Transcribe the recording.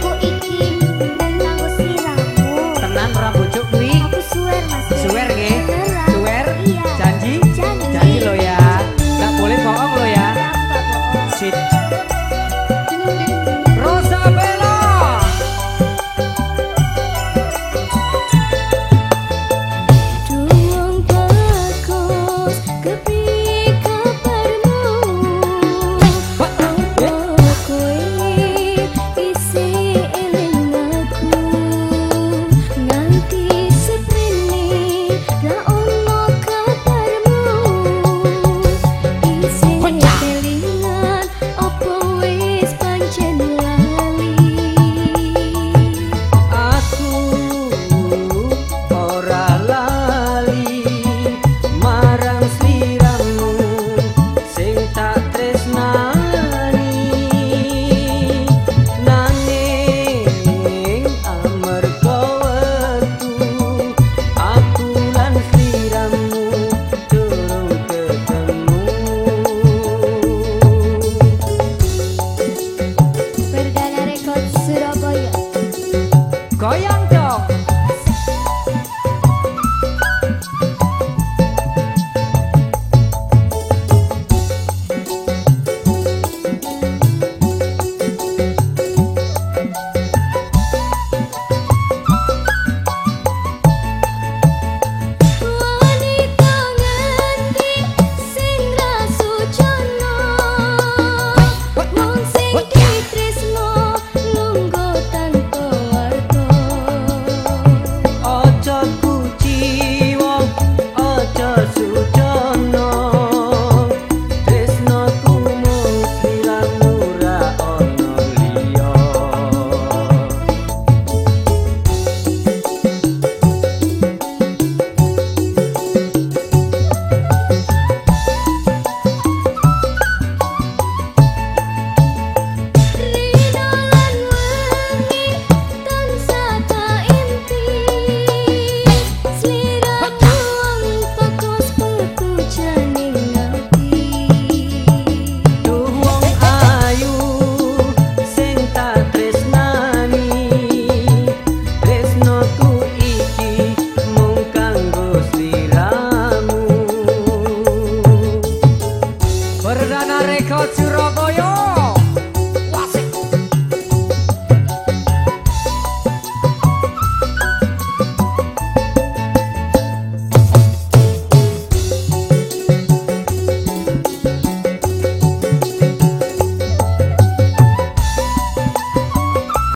Bible song.